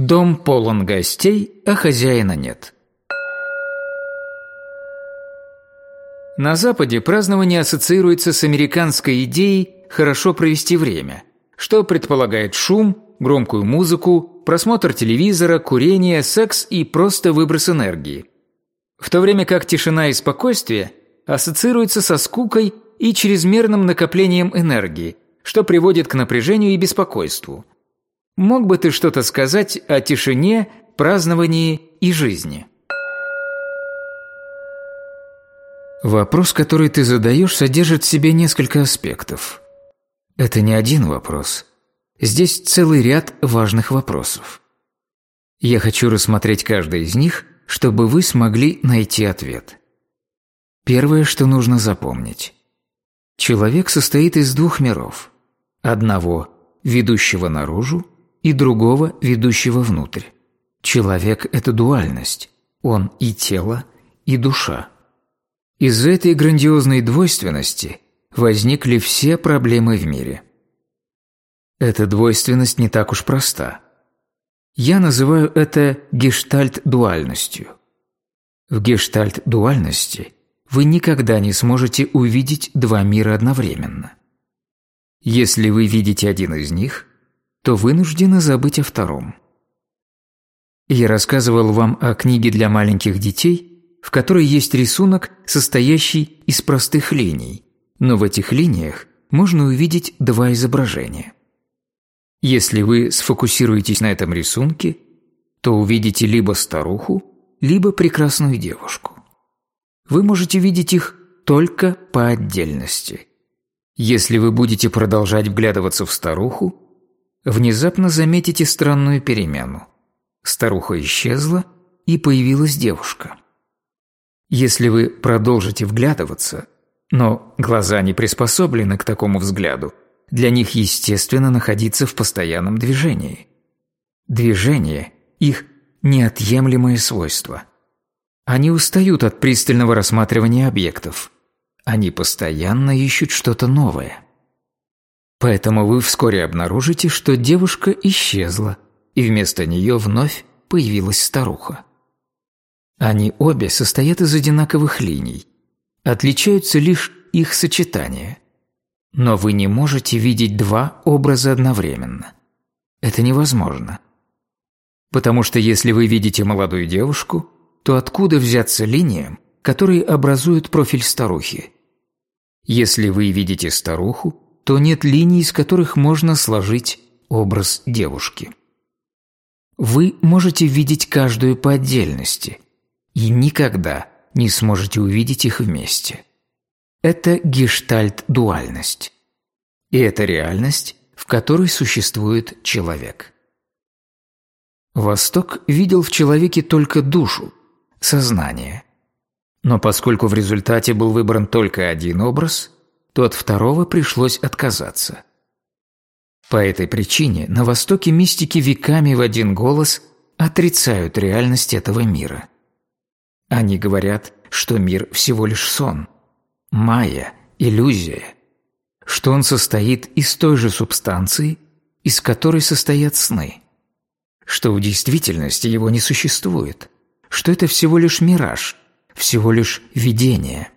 Дом полон гостей, а хозяина нет. На Западе празднование ассоциируется с американской идеей «хорошо провести время», что предполагает шум, громкую музыку, просмотр телевизора, курение, секс и просто выброс энергии. В то время как тишина и спокойствие ассоциируются со скукой и чрезмерным накоплением энергии, что приводит к напряжению и беспокойству. Мог бы ты что-то сказать о тишине, праздновании и жизни? Вопрос, который ты задаешь, содержит в себе несколько аспектов. Это не один вопрос. Здесь целый ряд важных вопросов. Я хочу рассмотреть каждый из них, чтобы вы смогли найти ответ. Первое, что нужно запомнить. Человек состоит из двух миров. Одного, ведущего наружу, и другого, ведущего внутрь. Человек – это дуальность. Он и тело, и душа. Из этой грандиозной двойственности возникли все проблемы в мире. Эта двойственность не так уж проста. Я называю это гештальт-дуальностью. В гештальт-дуальности вы никогда не сможете увидеть два мира одновременно. Если вы видите один из них, то вынуждены забыть о втором. Я рассказывал вам о книге для маленьких детей, в которой есть рисунок, состоящий из простых линий, но в этих линиях можно увидеть два изображения. Если вы сфокусируетесь на этом рисунке, то увидите либо старуху, либо прекрасную девушку. Вы можете видеть их только по отдельности. Если вы будете продолжать вглядываться в старуху, внезапно заметите странную перемену. Старуха исчезла, и появилась девушка. Если вы продолжите вглядываться, но глаза не приспособлены к такому взгляду, для них естественно находиться в постоянном движении. Движение – их неотъемлемое свойство. Они устают от пристального рассматривания объектов. Они постоянно ищут что-то новое. Поэтому вы вскоре обнаружите, что девушка исчезла, и вместо нее вновь появилась старуха. Они обе состоят из одинаковых линий. Отличаются лишь их сочетания. Но вы не можете видеть два образа одновременно. Это невозможно. Потому что если вы видите молодую девушку, то откуда взяться линиям, которые образуют профиль старухи? Если вы видите старуху, то нет линий, из которых можно сложить образ девушки. Вы можете видеть каждую по отдельности – и никогда не сможете увидеть их вместе. Это гештальт-дуальность. И это реальность, в которой существует человек. Восток видел в человеке только душу, сознание. Но поскольку в результате был выбран только один образ, то от второго пришлось отказаться. По этой причине на Востоке мистики веками в один голос отрицают реальность этого мира. Они говорят, что мир всего лишь сон, майя, иллюзия, что он состоит из той же субстанции, из которой состоят сны, что в действительности его не существует, что это всего лишь мираж, всего лишь видение.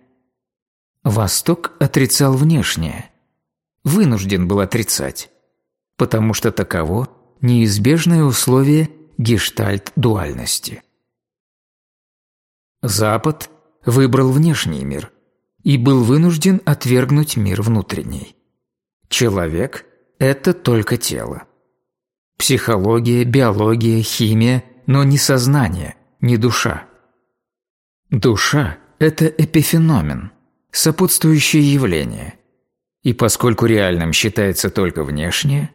Восток отрицал внешнее, вынужден был отрицать, потому что таково неизбежное условие гештальт-дуальности. Запад выбрал внешний мир и был вынужден отвергнуть мир внутренний. Человек – это только тело. Психология, биология, химия, но не сознание, не душа. Душа – это эпифеномен, сопутствующее явление. И поскольку реальным считается только внешнее,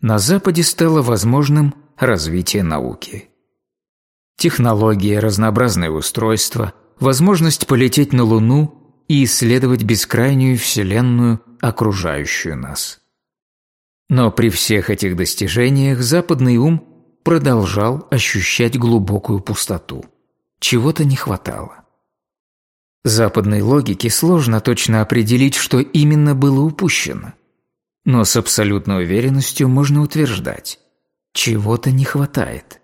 на Западе стало возможным развитие науки технологии, разнообразные устройства, возможность полететь на Луну и исследовать бескрайнюю Вселенную, окружающую нас. Но при всех этих достижениях западный ум продолжал ощущать глубокую пустоту. Чего-то не хватало. Западной логике сложно точно определить, что именно было упущено. Но с абсолютной уверенностью можно утверждать. Чего-то не хватает.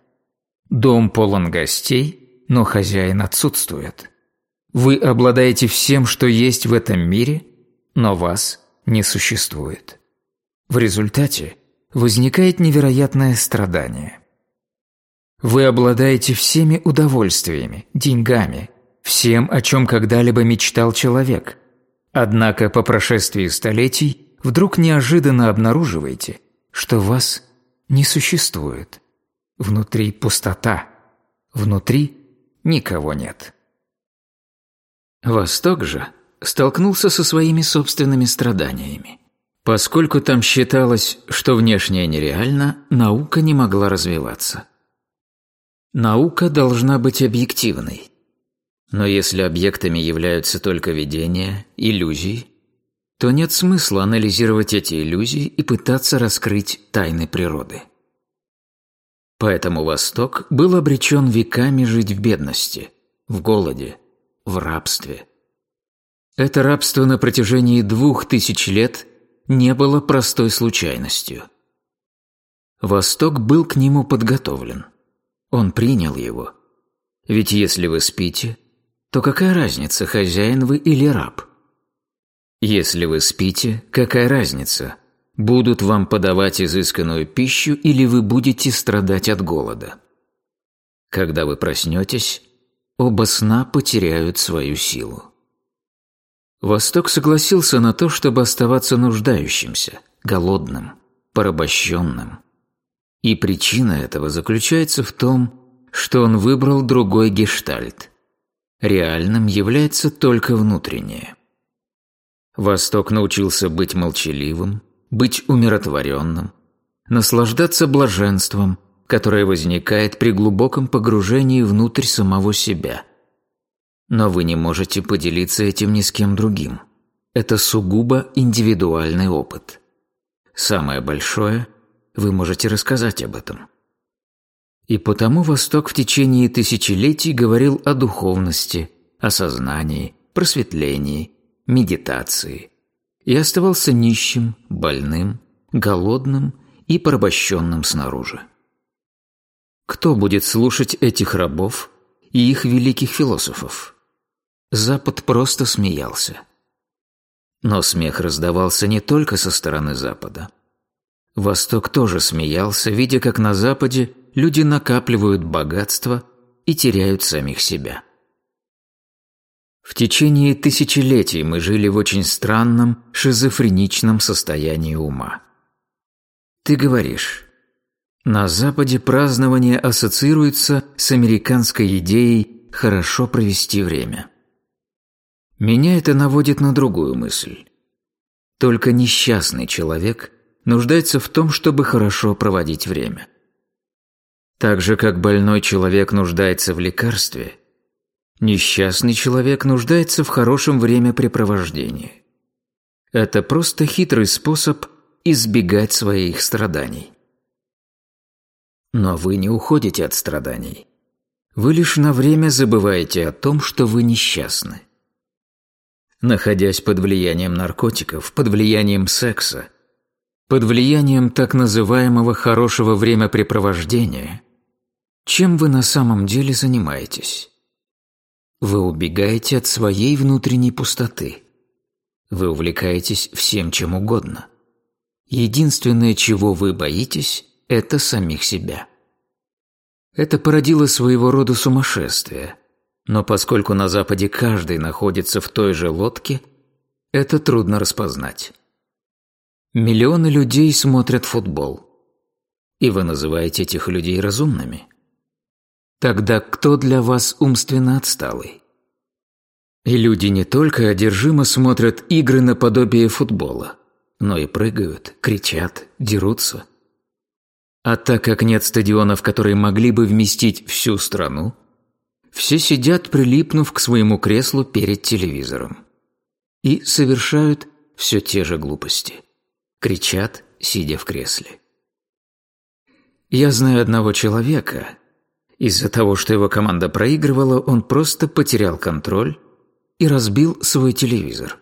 Дом полон гостей, но хозяин отсутствует. Вы обладаете всем, что есть в этом мире, но вас не существует. В результате возникает невероятное страдание. Вы обладаете всеми удовольствиями, деньгами, всем, о чем когда-либо мечтал человек. Однако по прошествии столетий вдруг неожиданно обнаруживаете, что вас не существует. Внутри пустота, внутри никого нет. Восток же столкнулся со своими собственными страданиями. Поскольку там считалось, что внешнее нереально, наука не могла развиваться. Наука должна быть объективной. Но если объектами являются только видения, иллюзии, то нет смысла анализировать эти иллюзии и пытаться раскрыть тайны природы. Поэтому Восток был обречен веками жить в бедности, в голоде, в рабстве. Это рабство на протяжении двух тысяч лет не было простой случайностью. Восток был к нему подготовлен. Он принял его. Ведь если вы спите, то какая разница, хозяин вы или раб? Если вы спите, какая разница, будут вам подавать изысканную пищу или вы будете страдать от голода? Когда вы проснетесь, оба сна потеряют свою силу. Восток согласился на то, чтобы оставаться нуждающимся, голодным, порабощенным. И причина этого заключается в том, что он выбрал другой гештальт. Реальным является только внутреннее. Восток научился быть молчаливым, быть умиротворенным, наслаждаться блаженством, которое возникает при глубоком погружении внутрь самого себя. Но вы не можете поделиться этим ни с кем другим. Это сугубо индивидуальный опыт. Самое большое – вы можете рассказать об этом. И потому Восток в течение тысячелетий говорил о духовности, о сознании, просветлении, медитации и оставался нищим, больным, голодным и порабощенным снаружи. Кто будет слушать этих рабов и их великих философов? Запад просто смеялся. Но смех раздавался не только со стороны Запада. Восток тоже смеялся, видя, как на Западе люди накапливают богатство и теряют самих себя. В течение тысячелетий мы жили в очень странном, шизофреничном состоянии ума. Ты говоришь, на Западе празднование ассоциируется с американской идеей «хорошо провести время». Меня это наводит на другую мысль. Только несчастный человек нуждается в том, чтобы хорошо проводить время. Так же, как больной человек нуждается в лекарстве, несчастный человек нуждается в хорошем времяпрепровождении. Это просто хитрый способ избегать своих страданий. Но вы не уходите от страданий. Вы лишь на время забываете о том, что вы несчастны. Находясь под влиянием наркотиков, под влиянием секса, под влиянием так называемого хорошего времяпрепровождения, чем вы на самом деле занимаетесь? Вы убегаете от своей внутренней пустоты. Вы увлекаетесь всем чем угодно. Единственное, чего вы боитесь, это самих себя. Это породило своего рода сумасшествие, но поскольку на Западе каждый находится в той же лодке, это трудно распознать. Миллионы людей смотрят футбол. И вы называете этих людей разумными. Тогда кто для вас умственно отсталый? И люди не только одержимо смотрят игры наподобие футбола, но и прыгают, кричат, дерутся. А так как нет стадионов, которые могли бы вместить всю страну, все сидят, прилипнув к своему креслу перед телевизором. И совершают все те же глупости кричат, сидя в кресле. Я знаю одного человека. Из-за того, что его команда проигрывала, он просто потерял контроль и разбил свой телевизор.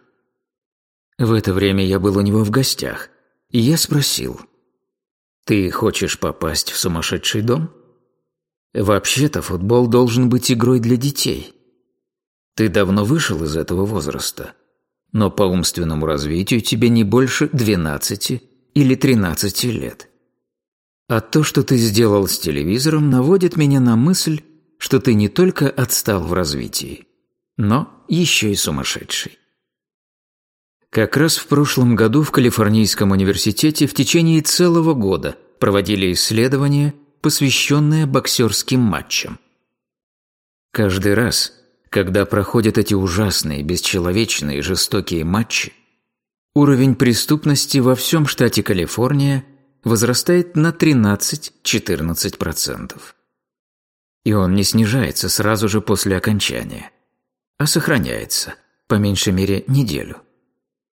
В это время я был у него в гостях, и я спросил, Ты хочешь попасть в сумасшедший дом? Вообще-то футбол должен быть игрой для детей. Ты давно вышел из этого возраста, но по умственному развитию тебе не больше 12 или 13 лет. А то, что ты сделал с телевизором, наводит меня на мысль, что ты не только отстал в развитии, но еще и сумасшедший. Как раз в прошлом году в Калифорнийском университете в течение целого года проводили исследования, посвященные боксерским матчам. Каждый раз, когда проходят эти ужасные, бесчеловечные, жестокие матчи, уровень преступности во всем штате Калифорния возрастает на 13-14%. И он не снижается сразу же после окончания, а сохраняется, по меньшей мере, неделю.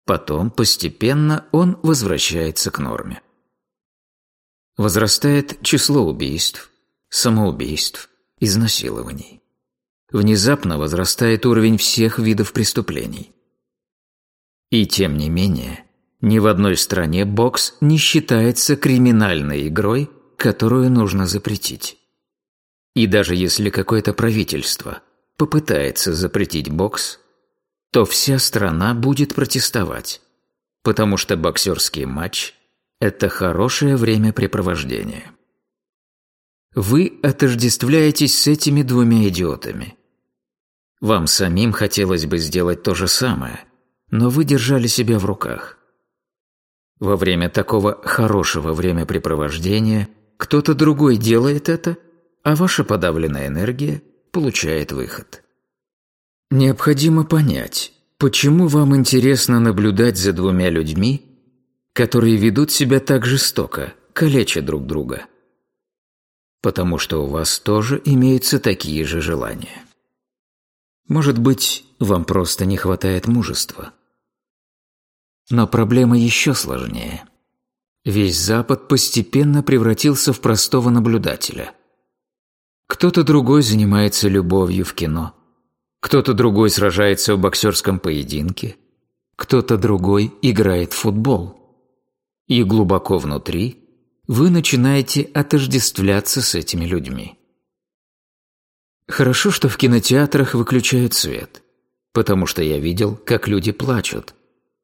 Потом постепенно он возвращается к норме. Возрастает число убийств, самоубийств, изнасилований. Внезапно возрастает уровень всех видов преступлений. И тем не менее, ни в одной стране бокс не считается криминальной игрой, которую нужно запретить. И даже если какое-то правительство попытается запретить бокс, то вся страна будет протестовать, потому что боксерский матч – это хорошее времяпрепровождение. Вы отождествляетесь с этими двумя идиотами. Вам самим хотелось бы сделать то же самое, но вы держали себя в руках. Во время такого хорошего времяпрепровождения кто-то другой делает это, а ваша подавленная энергия получает выход. Необходимо понять, почему вам интересно наблюдать за двумя людьми, которые ведут себя так жестоко, калеча друг друга. Потому что у вас тоже имеются такие же желания. Может быть, вам просто не хватает мужества. Но проблема еще сложнее. Весь Запад постепенно превратился в простого наблюдателя. Кто-то другой занимается любовью в кино – кто-то другой сражается в боксерском поединке, кто-то другой играет в футбол. И глубоко внутри вы начинаете отождествляться с этими людьми. Хорошо, что в кинотеатрах выключают свет, потому что я видел, как люди плачут,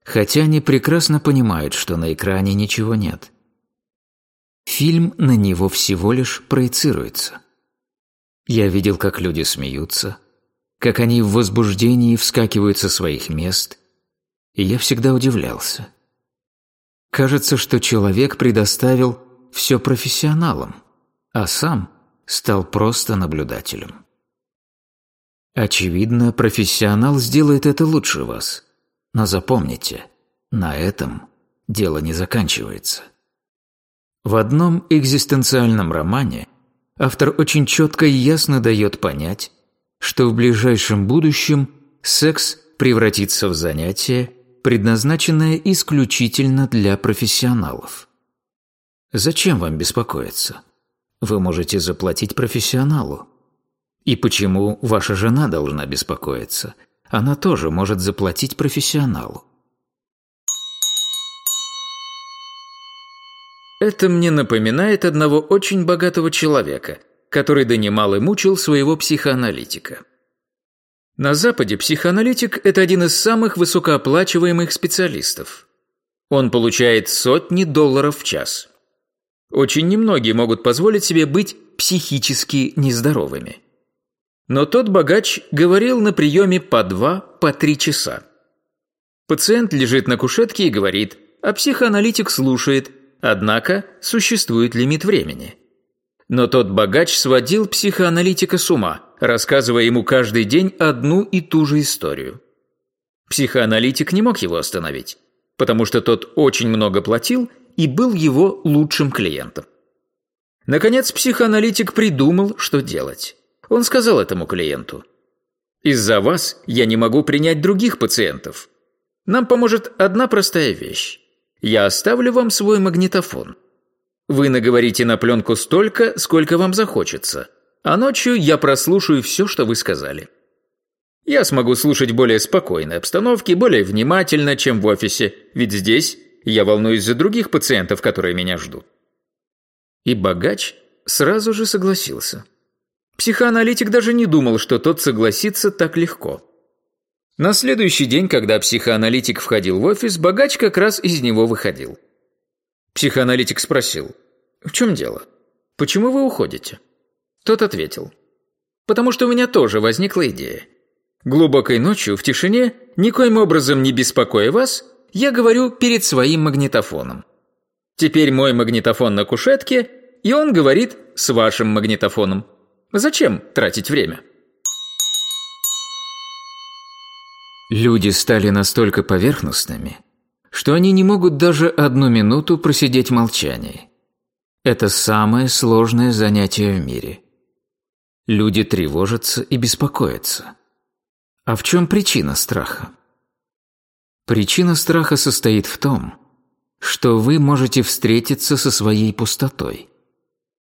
хотя они прекрасно понимают, что на экране ничего нет. Фильм на него всего лишь проецируется. Я видел, как люди смеются, как они в возбуждении вскакивают со своих мест, и я всегда удивлялся. Кажется, что человек предоставил все профессионалам, а сам стал просто наблюдателем. Очевидно, профессионал сделает это лучше вас, но запомните, на этом дело не заканчивается. В одном экзистенциальном романе автор очень четко и ясно дает понять, что в ближайшем будущем секс превратится в занятие, предназначенное исключительно для профессионалов. Зачем вам беспокоиться? Вы можете заплатить профессионалу. И почему ваша жена должна беспокоиться? Она тоже может заплатить профессионалу. Это мне напоминает одного очень богатого человека – который донимал и мучил своего психоаналитика. На Западе психоаналитик – это один из самых высокооплачиваемых специалистов. Он получает сотни долларов в час. Очень немногие могут позволить себе быть психически нездоровыми. Но тот богач говорил на приеме по два, по три часа. Пациент лежит на кушетке и говорит, а психоаналитик слушает, однако существует лимит времени – но тот богач сводил психоаналитика с ума, рассказывая ему каждый день одну и ту же историю. Психоаналитик не мог его остановить, потому что тот очень много платил и был его лучшим клиентом. Наконец, психоаналитик придумал, что делать. Он сказал этому клиенту, «Из-за вас я не могу принять других пациентов. Нам поможет одна простая вещь. Я оставлю вам свой магнитофон. Вы наговорите на пленку столько, сколько вам захочется, а ночью я прослушаю все, что вы сказали. Я смогу слушать более спокойной обстановке, более внимательно, чем в офисе, ведь здесь я волнуюсь за других пациентов, которые меня ждут. И богач сразу же согласился. Психоаналитик даже не думал, что тот согласится так легко. На следующий день, когда психоаналитик входил в офис, богач как раз из него выходил. Психоаналитик спросил, «В чем дело? Почему вы уходите?» Тот ответил, «Потому что у меня тоже возникла идея. Глубокой ночью, в тишине, никоим образом не беспокоя вас, я говорю перед своим магнитофоном. Теперь мой магнитофон на кушетке, и он говорит с вашим магнитофоном. Зачем тратить время?» Люди стали настолько поверхностными, что они не могут даже одну минуту просидеть в молчании. Это самое сложное занятие в мире. Люди тревожатся и беспокоятся. А в чем причина страха? Причина страха состоит в том, что вы можете встретиться со своей пустотой.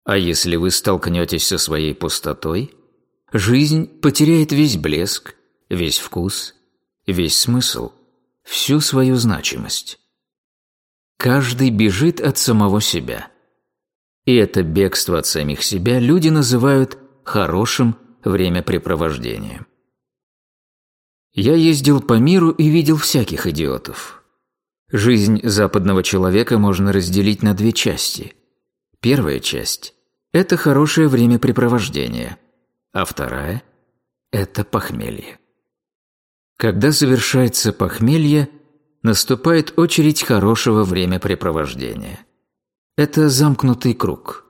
А если вы столкнетесь со своей пустотой, жизнь потеряет весь блеск, весь вкус, весь смысл, всю свою значимость. Каждый бежит от самого себя. И это бегство от самих себя люди называют хорошим времяпрепровождением. Я ездил по миру и видел всяких идиотов. Жизнь западного человека можно разделить на две части. Первая часть – это хорошее времяпрепровождение, а вторая – это похмелье. Когда совершается похмелье, наступает очередь хорошего времяпрепровождения. Это замкнутый круг.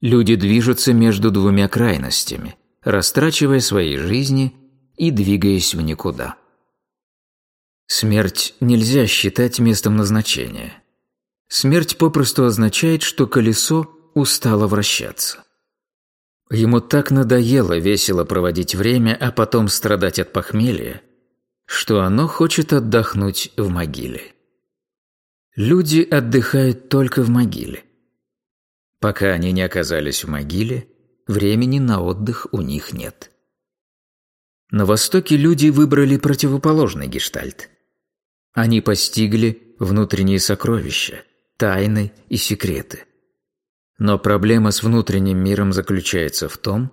Люди движутся между двумя крайностями, растрачивая свои жизни и двигаясь в никуда. Смерть нельзя считать местом назначения. Смерть попросту означает, что колесо устало вращаться. Ему так надоело весело проводить время, а потом страдать от похмелья, что оно хочет отдохнуть в могиле. Люди отдыхают только в могиле. Пока они не оказались в могиле, времени на отдых у них нет. На Востоке люди выбрали противоположный гештальт. Они постигли внутренние сокровища, тайны и секреты. Но проблема с внутренним миром заключается в том,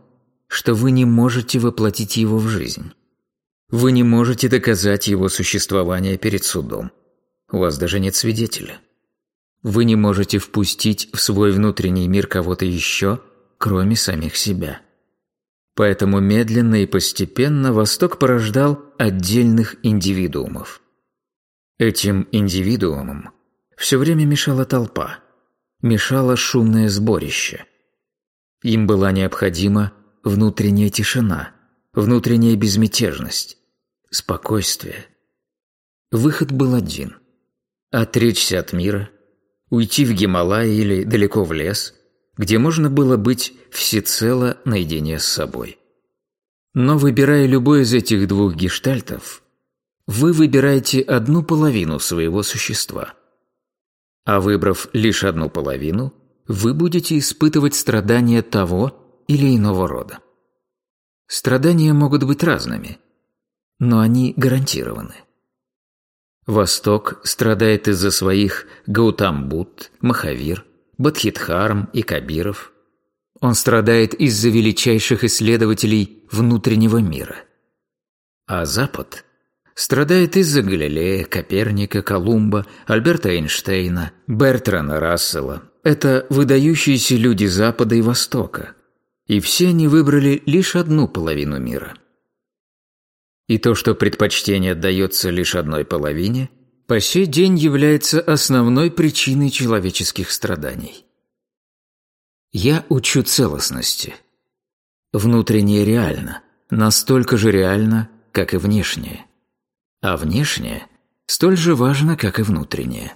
что вы не можете воплотить его в жизнь. Вы не можете доказать его существование перед судом. У вас даже нет свидетеля. Вы не можете впустить в свой внутренний мир кого-то еще, кроме самих себя. Поэтому медленно и постепенно Восток порождал отдельных индивидуумов. Этим индивидуумам все время мешала толпа, мешало шумное сборище. Им была необходима внутренняя тишина, внутренняя безмятежность, спокойствие. Выход был один – отречься от мира, уйти в Гималай или далеко в лес, где можно было быть всецело наедине с собой. Но выбирая любой из этих двух гештальтов, вы выбираете одну половину своего существа. А выбрав лишь одну половину, вы будете испытывать страдания того или иного рода. Страдания могут быть разными, но они гарантированы. Восток страдает из-за своих Гаутамбут, Махавир, Бадхидхарм и Кабиров. Он страдает из-за величайших исследователей внутреннего мира. А Запад страдает из-за Галилея, Коперника, Колумба, Альберта Эйнштейна, Бертрана Рассела. Это выдающиеся люди Запада и Востока. И все они выбрали лишь одну половину мира – и то, что предпочтение отдается лишь одной половине, по сей день является основной причиной человеческих страданий. Я учу целостности. Внутреннее реально, настолько же реально, как и внешнее. А внешнее столь же важно, как и внутреннее.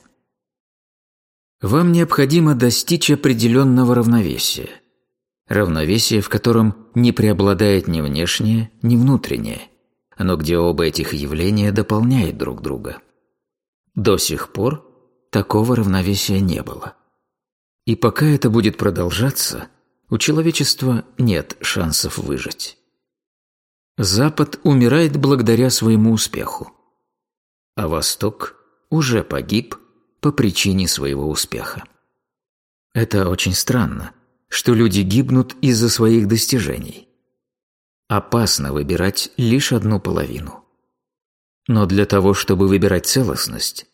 Вам необходимо достичь определенного равновесия. Равновесия, в котором не преобладает ни внешнее, ни внутреннее – но где оба этих явления дополняют друг друга. До сих пор такого равновесия не было. И пока это будет продолжаться, у человечества нет шансов выжить. Запад умирает благодаря своему успеху, а Восток уже погиб по причине своего успеха. Это очень странно, что люди гибнут из-за своих достижений. Опасно выбирать лишь одну половину. Но для того, чтобы выбирать целостность,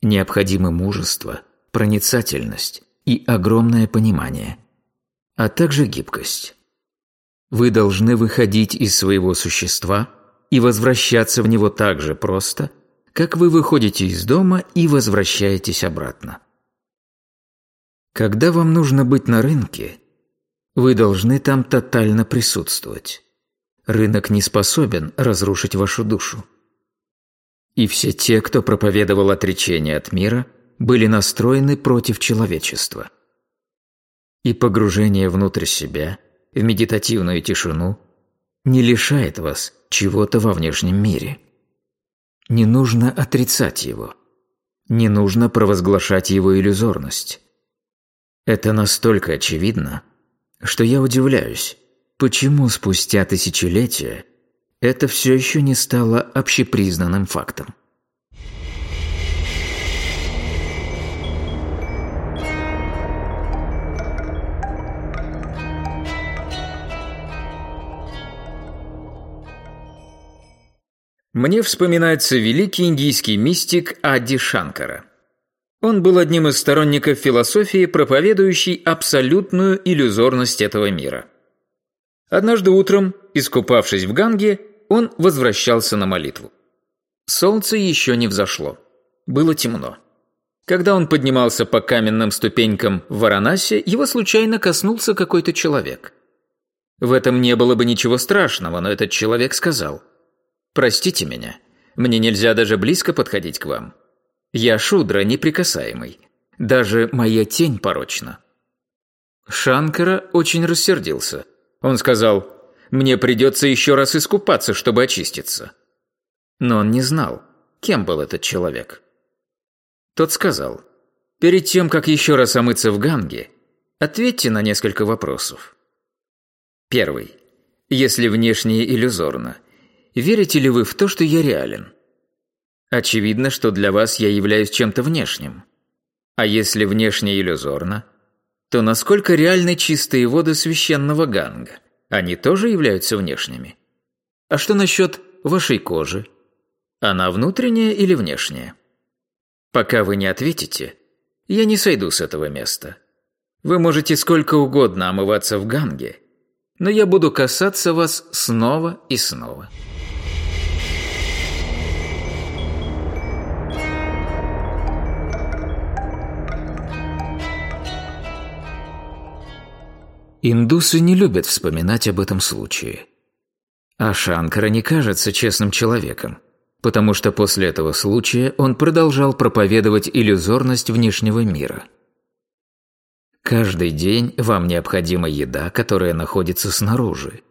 необходимы мужество, проницательность и огромное понимание, а также гибкость. Вы должны выходить из своего существа и возвращаться в него так же просто, как вы выходите из дома и возвращаетесь обратно. Когда вам нужно быть на рынке, вы должны там тотально присутствовать. Рынок не способен разрушить вашу душу. И все те, кто проповедовал отречение от мира, были настроены против человечества. И погружение внутрь себя, в медитативную тишину, не лишает вас чего-то во внешнем мире. Не нужно отрицать его. Не нужно провозглашать его иллюзорность. Это настолько очевидно, что я удивляюсь, почему спустя тысячелетия это все еще не стало общепризнанным фактом. Мне вспоминается великий индийский мистик Ади Шанкара. Он был одним из сторонников философии, проповедующей абсолютную иллюзорность этого мира. Однажды утром, искупавшись в Ганге, он возвращался на молитву. Солнце еще не взошло. Было темно. Когда он поднимался по каменным ступенькам в Варанаси, его случайно коснулся какой-то человек. В этом не было бы ничего страшного, но этот человек сказал «Простите меня, мне нельзя даже близко подходить к вам. Я шудра неприкасаемый. Даже моя тень порочна». Шанкара очень рассердился. Он сказал, «Мне придется еще раз искупаться, чтобы очиститься». Но он не знал, кем был этот человек. Тот сказал, «Перед тем, как еще раз омыться в Ганге, ответьте на несколько вопросов». Первый. Если внешнее иллюзорно, верите ли вы в то, что я реален? Очевидно, что для вас я являюсь чем-то внешним. А если внешне иллюзорно, то насколько реальны чистые воды священного Ганга? Они тоже являются внешними? А что насчет вашей кожи? Она внутренняя или внешняя? Пока вы не ответите, я не сойду с этого места. Вы можете сколько угодно омываться в Ганге, но я буду касаться вас снова и снова. Индусы не любят вспоминать об этом случае. А Шанкара не кажется честным человеком, потому что после этого случая он продолжал проповедовать иллюзорность внешнего мира. Каждый день вам необходима еда, которая находится снаружи.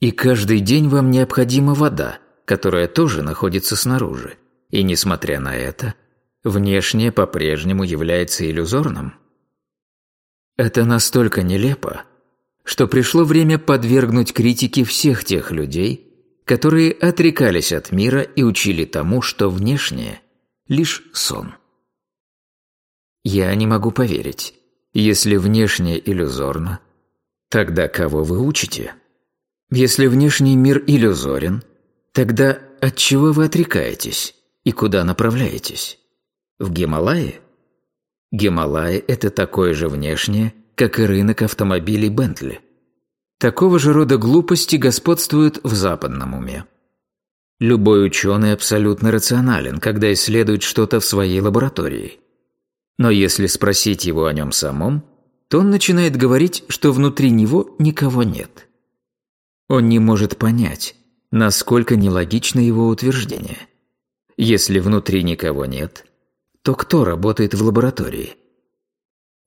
И каждый день вам необходима вода, которая тоже находится снаружи. И несмотря на это, внешнее по-прежнему является иллюзорным. Это настолько нелепо, что пришло время подвергнуть критике всех тех людей, которые отрекались от мира и учили тому, что внешнее – лишь сон. Я не могу поверить, если внешнее иллюзорно, тогда кого вы учите? Если внешний мир иллюзорен, тогда от чего вы отрекаетесь и куда направляетесь? В Гималаи? Гималаи – это такое же внешнее, как и рынок автомобилей Бентли. Такого же рода глупости господствуют в западном уме. Любой ученый абсолютно рационален, когда исследует что-то в своей лаборатории. Но если спросить его о нем самом, то он начинает говорить, что внутри него никого нет. Он не может понять, насколько нелогично его утверждение. Если внутри никого нет, то кто работает в лаборатории?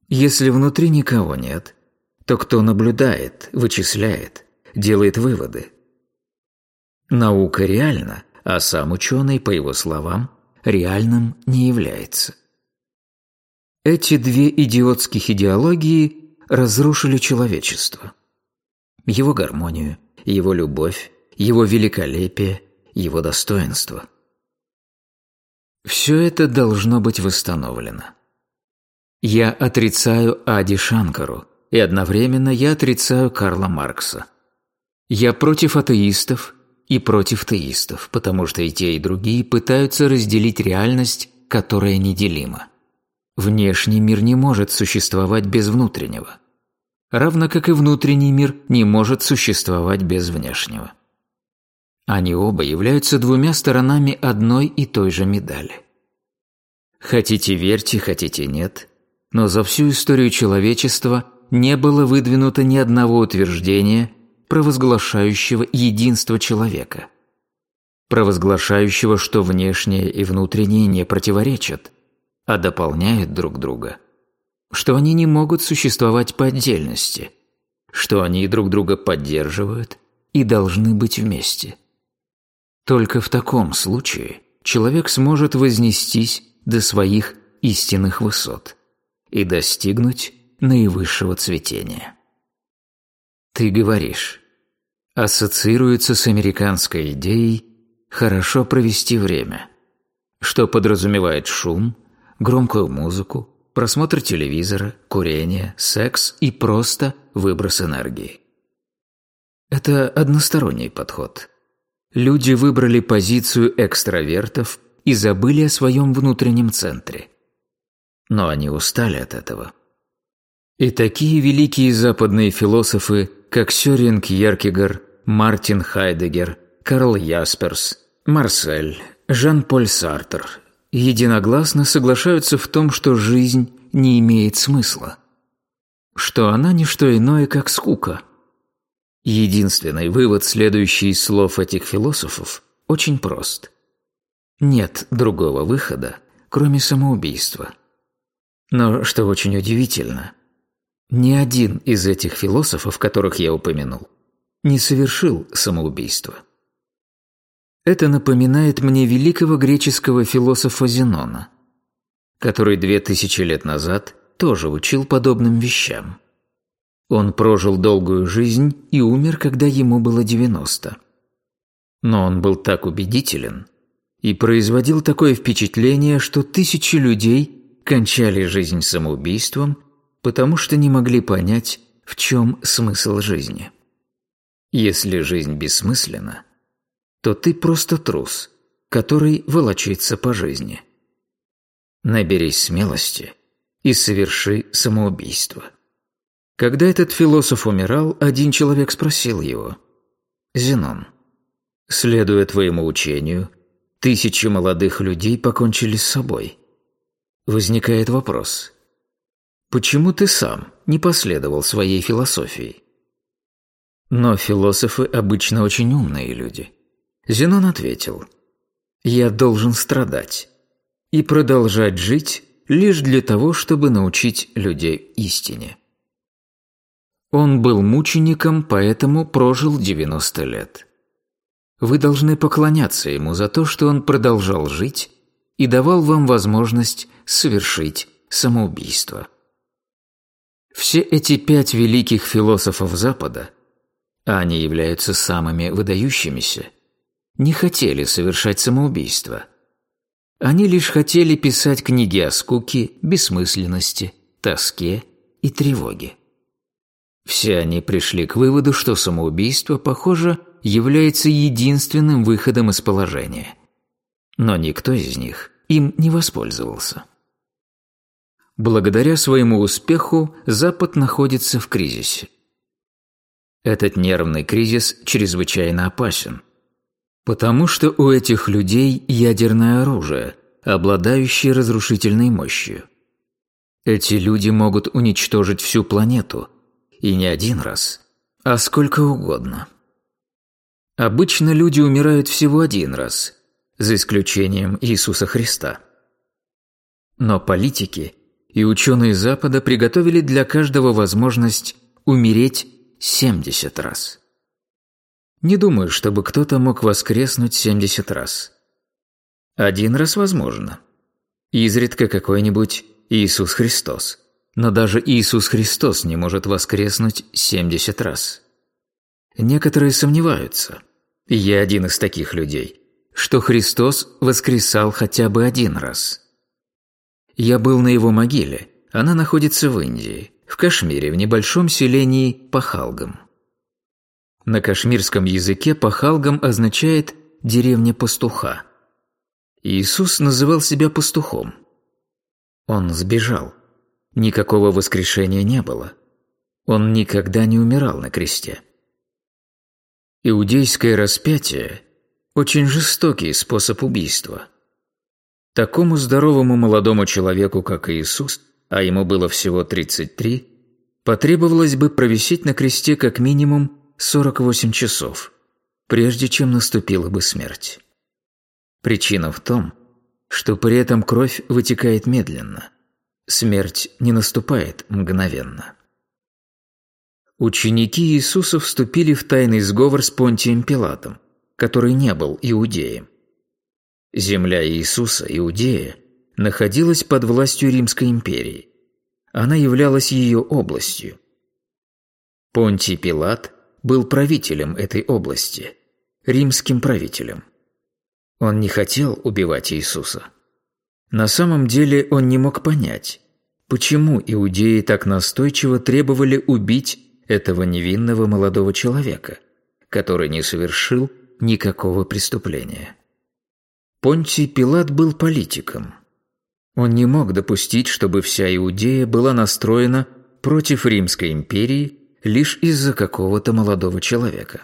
Если внутри никого нет, то кто наблюдает, вычисляет, делает выводы? Наука реальна, а сам ученый, по его словам, реальным не является. Эти две идиотских идеологии разрушили человечество. Его гармонию, его любовь, его великолепие, его достоинство. Все это должно быть восстановлено. Я отрицаю Ади Шанкару, и одновременно я отрицаю Карла Маркса. Я против атеистов и против теистов, потому что и те, и другие пытаются разделить реальность, которая неделима. Внешний мир не может существовать без внутреннего. Равно как и внутренний мир не может существовать без внешнего. Они оба являются двумя сторонами одной и той же медали. Хотите верьте, хотите нет, но за всю историю человечества не было выдвинуто ни одного утверждения, провозглашающего единство человека, провозглашающего, что внешнее и внутреннее не противоречат, а дополняют друг друга, что они не могут существовать по отдельности, что они друг друга поддерживают и должны быть вместе. Только в таком случае человек сможет вознестись до своих истинных высот и достигнуть наивысшего цветения. Ты говоришь, ассоциируется с американской идеей хорошо провести время, что подразумевает шум, громкую музыку, просмотр телевизора, курение, секс и просто выброс энергии. Это односторонний подход. Люди выбрали позицию экстравертов и забыли о своем внутреннем центре. Но они устали от этого. И такие великие западные философы, как Сёрен Кьеркегор, Мартин Хайдегер, Карл Ясперс, Марсель, Жан-Поль Сартер единогласно соглашаются в том, что жизнь не имеет смысла, что она не что иное, как скука. Единственный вывод, следующий из слов этих философов, очень прост. Нет другого выхода, кроме самоубийства. Но что очень удивительно – ни один из этих философов, которых я упомянул, не совершил самоубийство. Это напоминает мне великого греческого философа Зенона, который две тысячи лет назад тоже учил подобным вещам. Он прожил долгую жизнь и умер, когда ему было 90. Но он был так убедителен и производил такое впечатление, что тысячи людей кончали жизнь самоубийством потому что не могли понять, в чем смысл жизни. Если жизнь бессмысленна, то ты просто трус, который волочится по жизни. Наберись смелости и соверши самоубийство. Когда этот философ умирал, один человек спросил его, «Зенон, следуя твоему учению, тысячи молодых людей покончили с собой. Возникает вопрос, Почему ты сам не последовал своей философии? Но философы обычно очень умные люди. Зенон ответил, «Я должен страдать и продолжать жить лишь для того, чтобы научить людей истине». Он был мучеником, поэтому прожил 90 лет. Вы должны поклоняться ему за то, что он продолжал жить и давал вам возможность совершить самоубийство. Все эти пять великих философов Запада, а они являются самыми выдающимися, не хотели совершать самоубийство. Они лишь хотели писать книги о скуке, бессмысленности, тоске и тревоге. Все они пришли к выводу, что самоубийство, похоже, является единственным выходом из положения. Но никто из них им не воспользовался. Благодаря своему успеху Запад находится в кризисе. Этот нервный кризис чрезвычайно опасен, потому что у этих людей ядерное оружие, обладающее разрушительной мощью. Эти люди могут уничтожить всю планету, и не один раз, а сколько угодно. Обычно люди умирают всего один раз, за исключением Иисуса Христа. Но политики – и ученые Запада приготовили для каждого возможность умереть 70 раз. Не думаю, чтобы кто-то мог воскреснуть 70 раз. Один раз возможно. Изредка какой-нибудь Иисус Христос. Но даже Иисус Христос не может воскреснуть 70 раз. Некоторые сомневаются, и я один из таких людей, что Христос воскресал хотя бы один раз – я был на его могиле, Она находится в Индии, в Кашмире, в небольшом селении Пахалгам. На кашмирском языке Пахалгам означает «деревня пастуха». Иисус называл себя пастухом. Он сбежал. Никакого воскрешения не было. Он никогда не умирал на кресте. Иудейское распятие – очень жестокий способ убийства. Такому здоровому молодому человеку, как Иисус, а ему было всего 33, потребовалось бы провисеть на кресте как минимум 48 часов, прежде чем наступила бы смерть. Причина в том, что при этом кровь вытекает медленно. Смерть не наступает мгновенно. Ученики Иисуса вступили в тайный сговор с Понтием Пилатом, который не был иудеем. Земля Иисуса, Иудея, находилась под властью Римской империи. Она являлась ее областью. Понтий Пилат был правителем этой области, римским правителем. Он не хотел убивать Иисуса. На самом деле он не мог понять, почему иудеи так настойчиво требовали убить этого невинного молодого человека, который не совершил никакого преступления. Понтий Пилат был политиком. Он не мог допустить, чтобы вся Иудея была настроена против Римской империи лишь из-за какого-то молодого человека.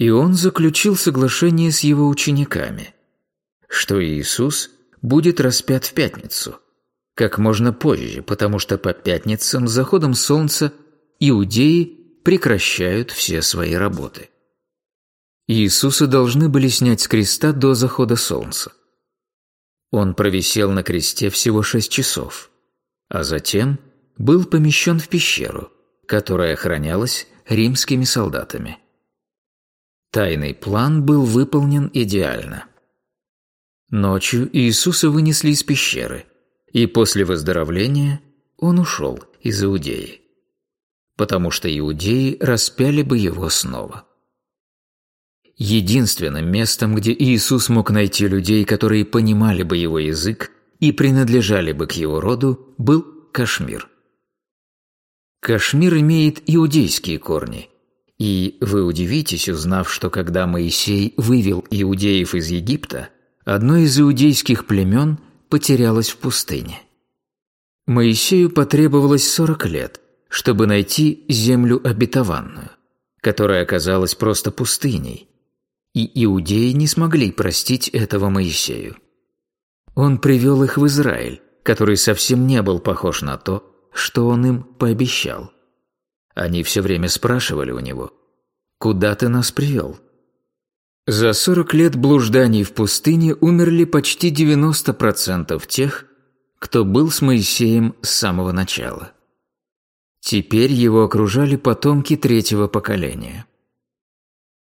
И он заключил соглашение с его учениками, что Иисус будет распят в пятницу, как можно позже, потому что по пятницам с заходом солнца иудеи прекращают все свои работы. Иисуса должны были снять с креста до захода солнца. Он провисел на кресте всего шесть часов, а затем был помещен в пещеру, которая охранялась римскими солдатами. Тайный план был выполнен идеально. Ночью Иисуса вынесли из пещеры, и после выздоровления он ушел из Иудеи потому что иудеи распяли бы его снова. Единственным местом, где Иисус мог найти людей, которые понимали бы его язык и принадлежали бы к его роду, был Кашмир. Кашмир имеет иудейские корни, и вы удивитесь, узнав, что когда Моисей вывел иудеев из Египта, одно из иудейских племен потерялось в пустыне. Моисею потребовалось сорок лет, чтобы найти землю обетованную, которая оказалась просто пустыней, и иудеи не смогли простить этого Моисею. Он привел их в Израиль, который совсем не был похож на то, что он им пообещал. Они все время спрашивали у него, «Куда ты нас привел?» За 40 лет блужданий в пустыне умерли почти 90% тех, кто был с Моисеем с самого начала. Теперь его окружали потомки третьего поколения.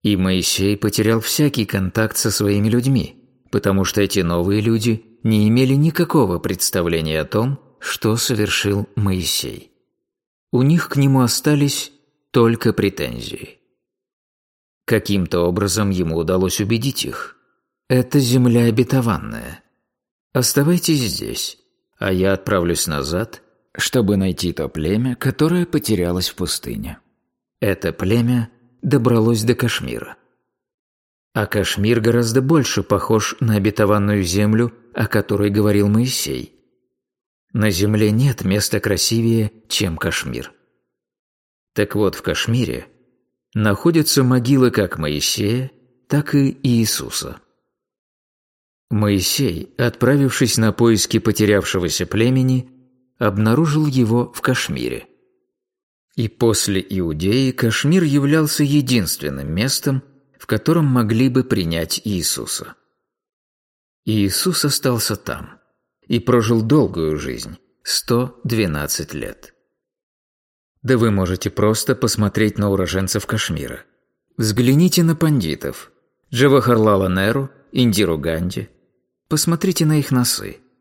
И Моисей потерял всякий контакт со своими людьми, потому что эти новые люди не имели никакого представления о том, что совершил Моисей. У них к нему остались только претензии. Каким-то образом ему удалось убедить их. Это земля обетованная. Оставайтесь здесь, а я отправлюсь назад чтобы найти то племя, которое потерялось в пустыне. Это племя добралось до Кашмира. А Кашмир гораздо больше похож на обетованную землю, о которой говорил Моисей. На земле нет места красивее, чем Кашмир. Так вот, в Кашмире находятся могилы как Моисея, так и Иисуса. Моисей, отправившись на поиски потерявшегося племени, обнаружил его в Кашмире. И после Иудеи Кашмир являлся единственным местом, в котором могли бы принять Иисуса. Иисус остался там и прожил долгую жизнь – 112 лет. Да вы можете просто посмотреть на уроженцев Кашмира. Взгляните на пандитов – Джавахарлала Неру, Индиру Ганди. Посмотрите на их носы –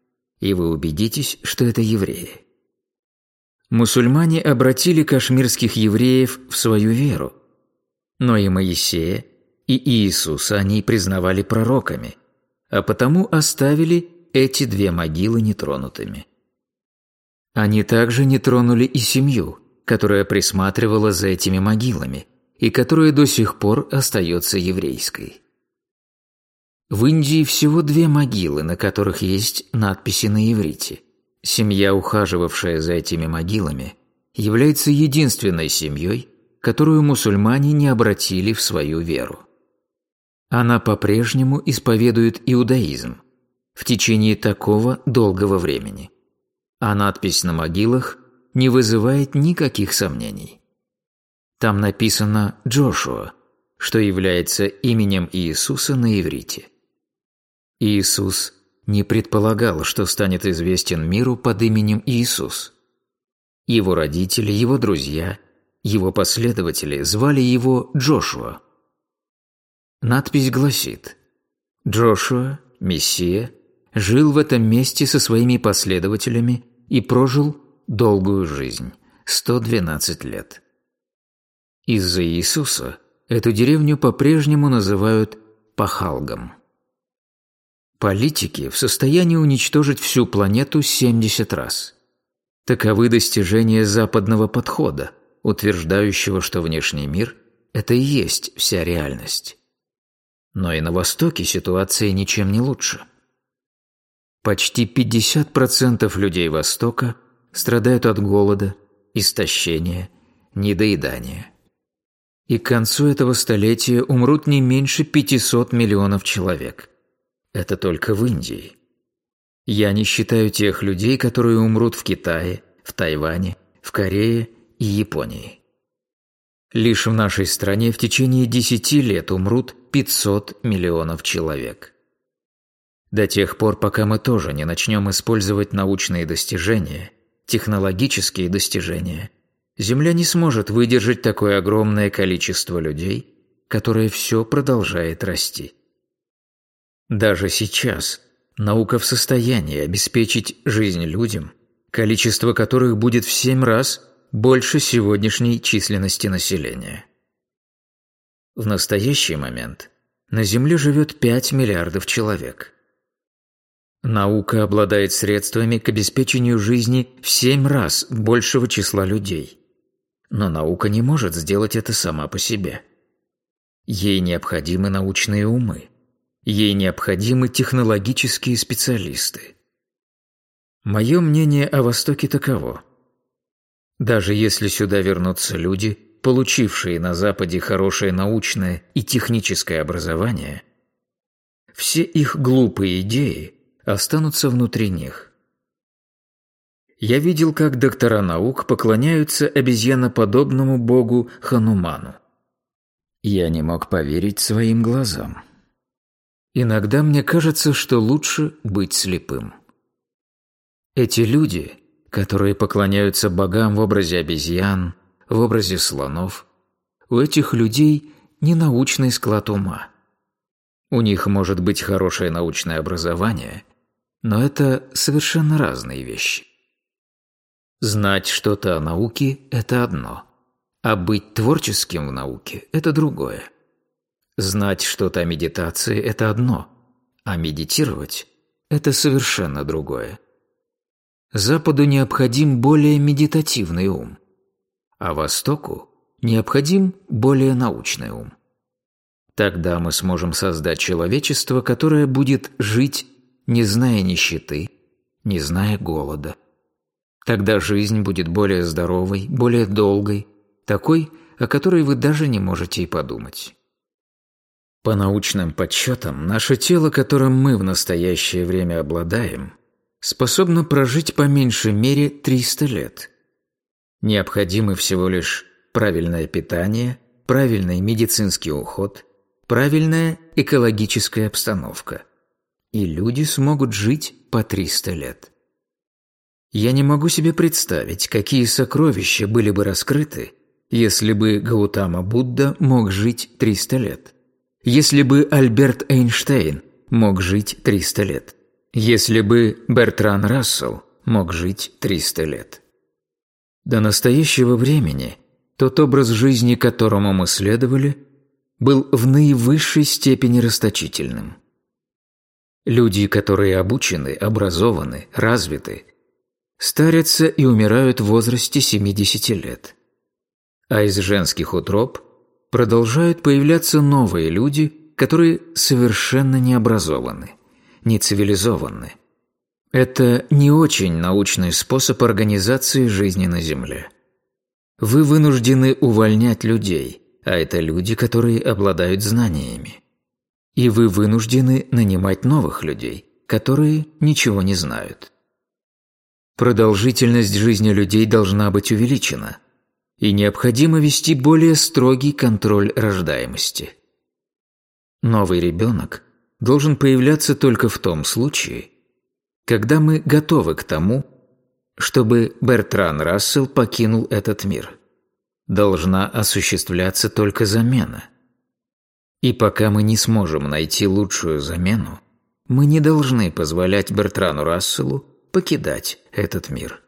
и вы убедитесь, что это евреи. Мусульмане обратили кашмирских евреев в свою веру, но и Моисея, и Иисуса они признавали пророками, а потому оставили эти две могилы нетронутыми. Они также не тронули и семью, которая присматривала за этими могилами и которая до сих пор остается еврейской. В Индии всего две могилы, на которых есть надписи на иврите. Семья, ухаживавшая за этими могилами, является единственной семьей, которую мусульмане не обратили в свою веру. Она по-прежнему исповедует иудаизм в течение такого долгого времени. А надпись на могилах не вызывает никаких сомнений. Там написано «Джошуа», что является именем Иисуса на иврите. Иисус не предполагал, что станет известен миру под именем Иисус. Его родители, его друзья, его последователи звали его Джошуа. Надпись гласит «Джошуа, Мессия, жил в этом месте со своими последователями и прожил долгую жизнь – 112 лет». Из-за Иисуса эту деревню по-прежнему называют Пахалгом. Политики в состоянии уничтожить всю планету 70 раз. Таковы достижения западного подхода, утверждающего, что внешний мир – это и есть вся реальность. Но и на Востоке ситуация ничем не лучше. Почти 50% людей Востока страдают от голода, истощения, недоедания. И к концу этого столетия умрут не меньше 500 миллионов человек. Это только в Индии. Я не считаю тех людей, которые умрут в Китае, в Тайване, в Корее и Японии. Лишь в нашей стране в течение 10 лет умрут 500 миллионов человек. До тех пор, пока мы тоже не начнем использовать научные достижения, технологические достижения, Земля не сможет выдержать такое огромное количество людей, которое все продолжает расти. Даже сейчас наука в состоянии обеспечить жизнь людям, количество которых будет в семь раз больше сегодняшней численности населения. В настоящий момент на Земле живет 5 миллиардов человек. Наука обладает средствами к обеспечению жизни в 7 раз большего числа людей. Но наука не может сделать это сама по себе. Ей необходимы научные умы. Ей необходимы технологические специалисты. Мое мнение о Востоке таково. Даже если сюда вернутся люди, получившие на Западе хорошее научное и техническое образование, все их глупые идеи останутся внутри них. Я видел, как доктора наук поклоняются обезьяноподобному богу Хануману. Я не мог поверить своим глазам. Иногда мне кажется, что лучше быть слепым. Эти люди, которые поклоняются богам в образе обезьян, в образе слонов, у этих людей не научный склад ума. У них может быть хорошее научное образование, но это совершенно разные вещи. Знать что-то о науке – это одно, а быть творческим в науке – это другое. Знать что-то о медитации – это одно, а медитировать – это совершенно другое. Западу необходим более медитативный ум, а Востоку необходим более научный ум. Тогда мы сможем создать человечество, которое будет жить, не зная нищеты, не зная голода. Тогда жизнь будет более здоровой, более долгой, такой, о которой вы даже не можете и подумать. По научным подсчетам, наше тело, которым мы в настоящее время обладаем, способно прожить по меньшей мере 300 лет. Необходимы всего лишь правильное питание, правильный медицинский уход, правильная экологическая обстановка. И люди смогут жить по 300 лет. Я не могу себе представить, какие сокровища были бы раскрыты, если бы Гаутама Будда мог жить 300 лет. Если бы Альберт Эйнштейн мог жить 300 лет. Если бы Бертран Рассел мог жить 300 лет. До настоящего времени тот образ жизни, которому мы следовали, был в наивысшей степени расточительным. Люди, которые обучены, образованы, развиты, старятся и умирают в возрасте 70 лет. А из женских утроб продолжают появляться новые люди, которые совершенно не образованы, не цивилизованы. Это не очень научный способ организации жизни на Земле. Вы вынуждены увольнять людей, а это люди, которые обладают знаниями. И вы вынуждены нанимать новых людей, которые ничего не знают. Продолжительность жизни людей должна быть увеличена, и необходимо вести более строгий контроль рождаемости. Новый ребенок должен появляться только в том случае, когда мы готовы к тому, чтобы Бертран Рассел покинул этот мир. Должна осуществляться только замена. И пока мы не сможем найти лучшую замену, мы не должны позволять Бертрану Расселу покидать этот мир.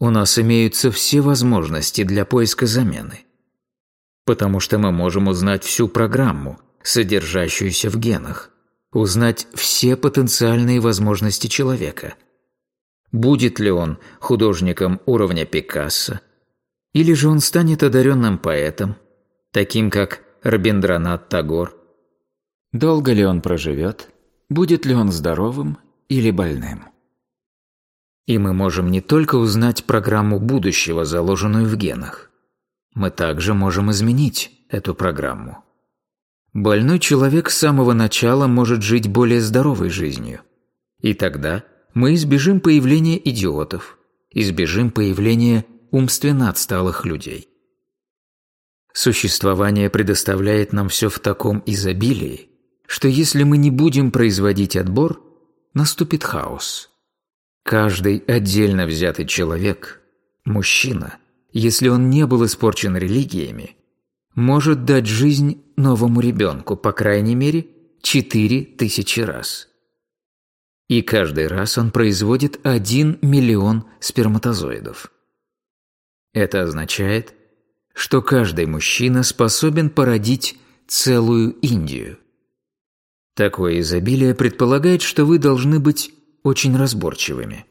У нас имеются все возможности для поиска замены. Потому что мы можем узнать всю программу, содержащуюся в генах, узнать все потенциальные возможности человека. Будет ли он художником уровня Пикассо, или же он станет одаренным поэтом, таким как Рабиндранат Тагор. Долго ли он проживет, будет ли он здоровым или больным. И мы можем не только узнать программу будущего, заложенную в генах. Мы также можем изменить эту программу. Больной человек с самого начала может жить более здоровой жизнью. И тогда мы избежим появления идиотов, избежим появления умственно отсталых людей. Существование предоставляет нам все в таком изобилии, что если мы не будем производить отбор, наступит хаос. Каждый отдельно взятый человек, мужчина, если он не был испорчен религиями, может дать жизнь новому ребенку, по крайней мере, четыре тысячи раз. И каждый раз он производит один миллион сперматозоидов. Это означает, что каждый мужчина способен породить целую Индию. Такое изобилие предполагает, что вы должны быть очень разборчивыми.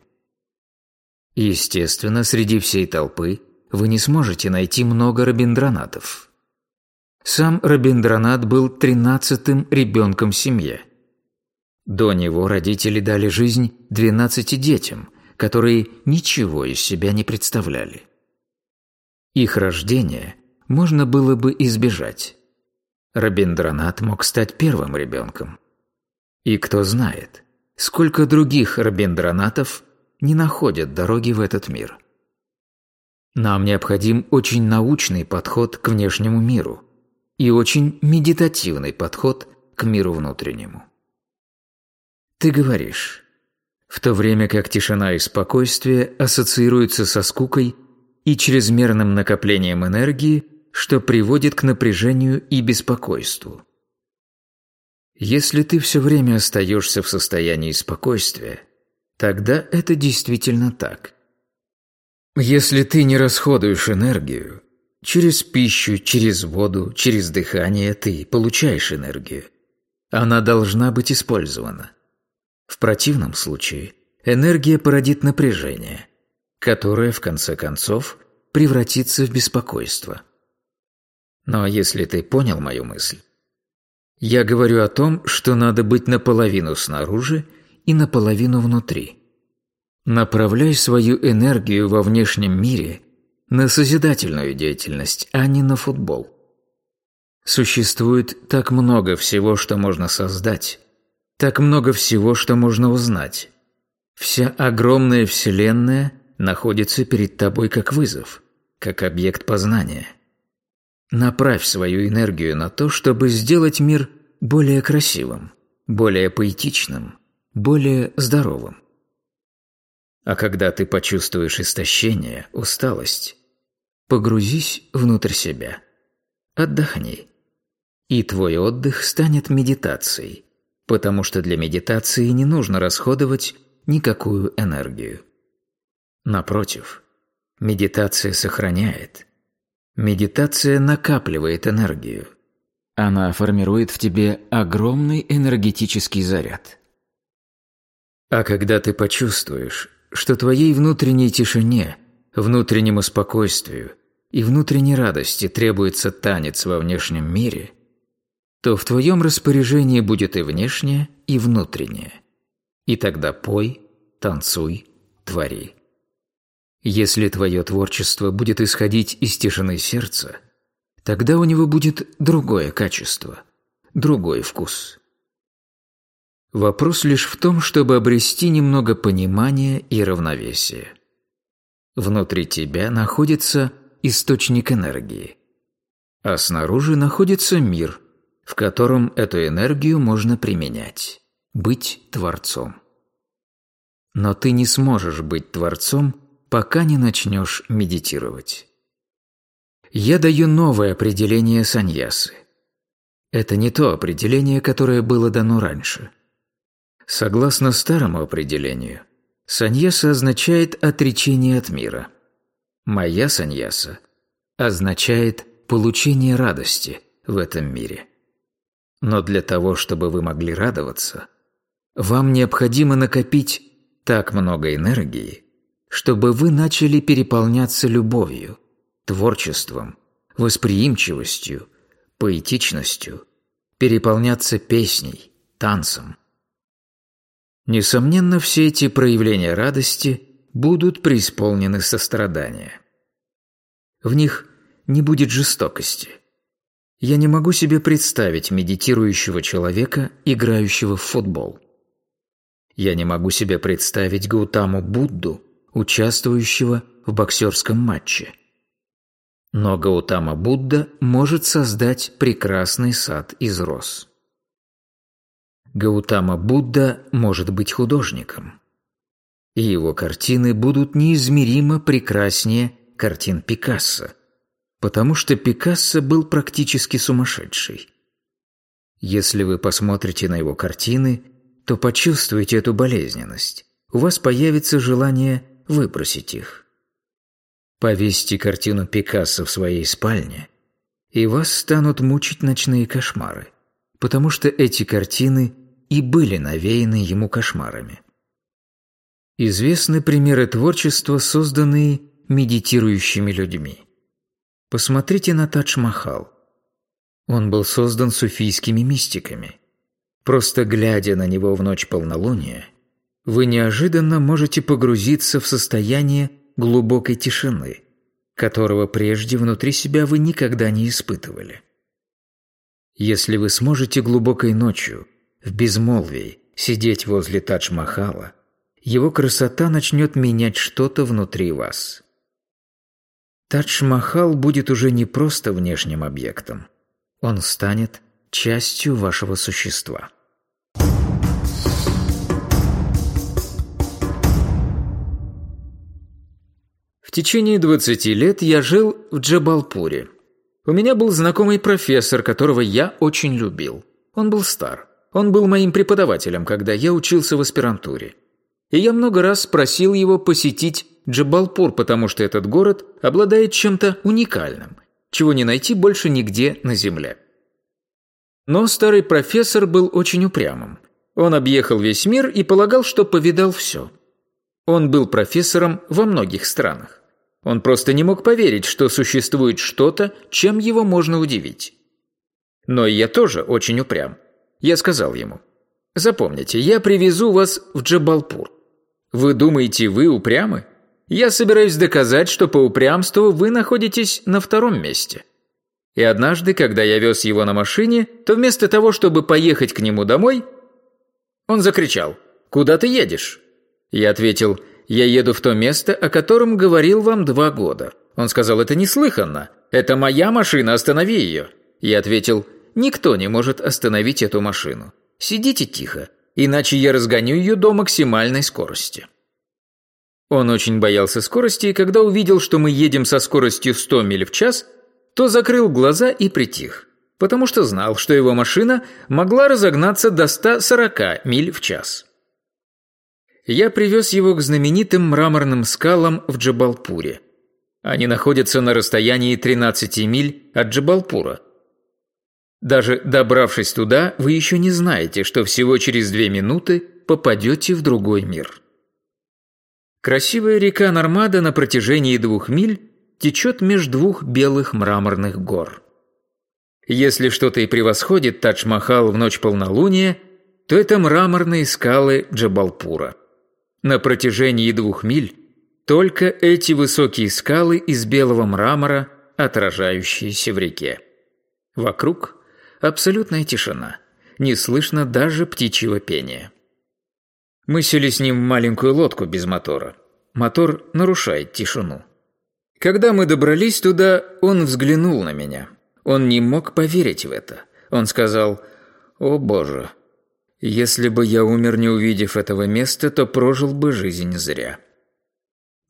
Естественно, среди всей толпы вы не сможете найти много рабиндранатов. Сам Рабиндранат был тринадцатым ребенком в семье. До него родители дали жизнь двенадцати детям, которые ничего из себя не представляли. Их рождение можно было бы избежать. Рабиндранат мог стать первым ребенком. И кто знает, сколько других Рабиндранатов не находят дороги в этот мир. Нам необходим очень научный подход к внешнему миру и очень медитативный подход к миру внутреннему. Ты говоришь, в то время как тишина и спокойствие ассоциируются со скукой и чрезмерным накоплением энергии – что приводит к напряжению и беспокойству. Если ты все время остаешься в состоянии спокойствия, тогда это действительно так. Если ты не расходуешь энергию, через пищу, через воду, через дыхание ты получаешь энергию. Она должна быть использована. В противном случае энергия породит напряжение, которое в конце концов превратится в беспокойство. Но если ты понял мою мысль, я говорю о том, что надо быть наполовину снаружи и наполовину внутри. Направляй свою энергию во внешнем мире на созидательную деятельность, а не на футбол. Существует так много всего, что можно создать, так много всего, что можно узнать. Вся огромная Вселенная находится перед тобой как вызов, как объект познания. Направь свою энергию на то, чтобы сделать мир более красивым, более поэтичным, более здоровым. А когда ты почувствуешь истощение, усталость, погрузись внутрь себя. Отдохни. И твой отдых станет медитацией, потому что для медитации не нужно расходовать никакую энергию. Напротив, медитация сохраняет, Медитация накапливает энергию. Она формирует в тебе огромный энергетический заряд. А когда ты почувствуешь, что твоей внутренней тишине, внутреннему спокойствию и внутренней радости требуется танец во внешнем мире, то в твоем распоряжении будет и внешнее, и внутреннее. И тогда пой, танцуй, твори. Если твое творчество будет исходить из тишины сердца, тогда у него будет другое качество, другой вкус. Вопрос лишь в том, чтобы обрести немного понимания и равновесия. Внутри тебя находится источник энергии, а снаружи находится мир, в котором эту энергию можно применять, быть творцом. Но ты не сможешь быть творцом, пока не начнешь медитировать. Я даю новое определение саньясы. Это не то определение, которое было дано раньше. Согласно старому определению, саньяса означает отречение от мира. Моя саньяса означает получение радости в этом мире. Но для того, чтобы вы могли радоваться, вам необходимо накопить так много энергии, чтобы вы начали переполняться любовью, творчеством, восприимчивостью, поэтичностью, переполняться песней, танцем. Несомненно, все эти проявления радости будут преисполнены сострадания. В них не будет жестокости. Я не могу себе представить медитирующего человека, играющего в футбол. Я не могу себе представить Гаутаму Будду, участвующего в боксерском матче. Но Гаутама Будда может создать прекрасный сад из роз. Гаутама Будда может быть художником. И его картины будут неизмеримо прекраснее картин Пикассо, потому что Пикассо был практически сумасшедший. Если вы посмотрите на его картины, то почувствуете эту болезненность. У вас появится желание выбросить их. Повесьте картину Пикассо в своей спальне, и вас станут мучить ночные кошмары, потому что эти картины и были навеяны ему кошмарами. Известны примеры творчества, созданные медитирующими людьми. Посмотрите на Тадж-Махал. Он был создан суфийскими мистиками. Просто глядя на него в ночь полнолуния, вы неожиданно можете погрузиться в состояние глубокой тишины, которого прежде внутри себя вы никогда не испытывали. Если вы сможете глубокой ночью, в безмолвии, сидеть возле Тадж-Махала, его красота начнет менять что-то внутри вас. Тадж-Махал будет уже не просто внешним объектом. Он станет частью вашего существа. Течение 20 лет я жил в Джабалпуре. У меня был знакомый профессор, которого я очень любил. Он был стар. Он был моим преподавателем, когда я учился в аспирантуре. И я много раз просил его посетить Джабалпур, потому что этот город обладает чем-то уникальным, чего не найти больше нигде на Земле. Но старый профессор был очень упрямым. Он объехал весь мир и полагал, что повидал все. Он был профессором во многих странах. Он просто не мог поверить, что существует что-то, чем его можно удивить. Но я тоже очень упрям. Я сказал ему, «Запомните, я привезу вас в Джабалпур. Вы думаете, вы упрямы? Я собираюсь доказать, что по упрямству вы находитесь на втором месте». И однажды, когда я вез его на машине, то вместо того, чтобы поехать к нему домой, он закричал «Куда ты едешь?» Я ответил «Я еду в то место, о котором говорил вам два года». Он сказал «Это неслыханно. Это моя машина, останови ее». Я ответил Никто не может остановить эту машину. Сидите тихо, иначе я разгоню ее до максимальной скорости. Он очень боялся скорости, и когда увидел, что мы едем со скоростью 100 миль в час, то закрыл глаза и притих, потому что знал, что его машина могла разогнаться до 140 миль в час. Я привез его к знаменитым мраморным скалам в Джабалпуре. Они находятся на расстоянии 13 миль от Джабалпура – даже добравшись туда, вы еще не знаете, что всего через две минуты попадете в другой мир. Красивая река Нормада на протяжении двух миль течет меж двух белых мраморных гор. Если что-то и превосходит Тадж-Махал в ночь полнолуния, то это мраморные скалы Джабалпура. На протяжении двух миль только эти высокие скалы из белого мрамора, отражающиеся в реке. Вокруг абсолютная тишина, не слышно даже птичьего пения. Мы сели с ним в маленькую лодку без мотора. Мотор нарушает тишину. Когда мы добрались туда, он взглянул на меня. Он не мог поверить в это. Он сказал, «О боже, если бы я умер, не увидев этого места, то прожил бы жизнь зря.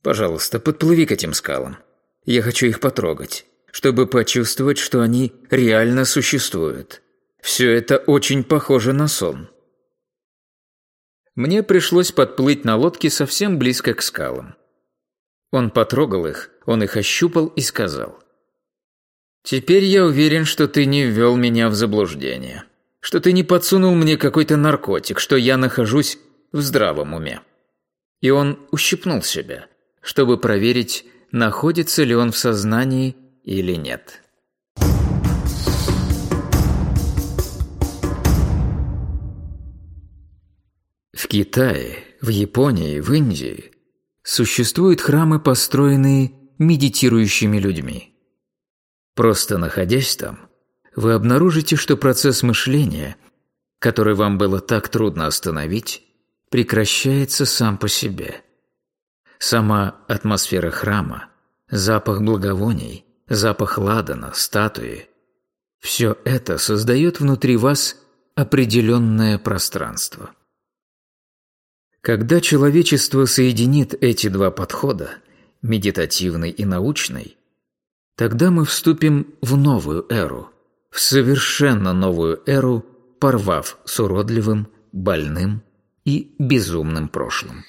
Пожалуйста, подплыви к этим скалам. Я хочу их потрогать, чтобы почувствовать, что они реально существуют. Все это очень похоже на сон». Мне пришлось подплыть на лодке совсем близко к скалам. Он потрогал их, он их ощупал и сказал. «Теперь я уверен, что ты не ввел меня в заблуждение, что ты не подсунул мне какой-то наркотик, что я нахожусь в здравом уме». И он ущипнул себя, чтобы проверить, находится ли он в сознании или нет. В Китае, в Японии, в Индии существуют храмы, построенные медитирующими людьми. Просто находясь там, вы обнаружите, что процесс мышления, который вам было так трудно остановить, прекращается сам по себе. Сама атмосфера храма, запах благовоний, запах ладана, статуи – все это создает внутри вас определенное пространство. Когда человечество соединит эти два подхода, медитативный и научный, тогда мы вступим в новую эру, в совершенно новую эру, порвав с уродливым, больным и безумным прошлым.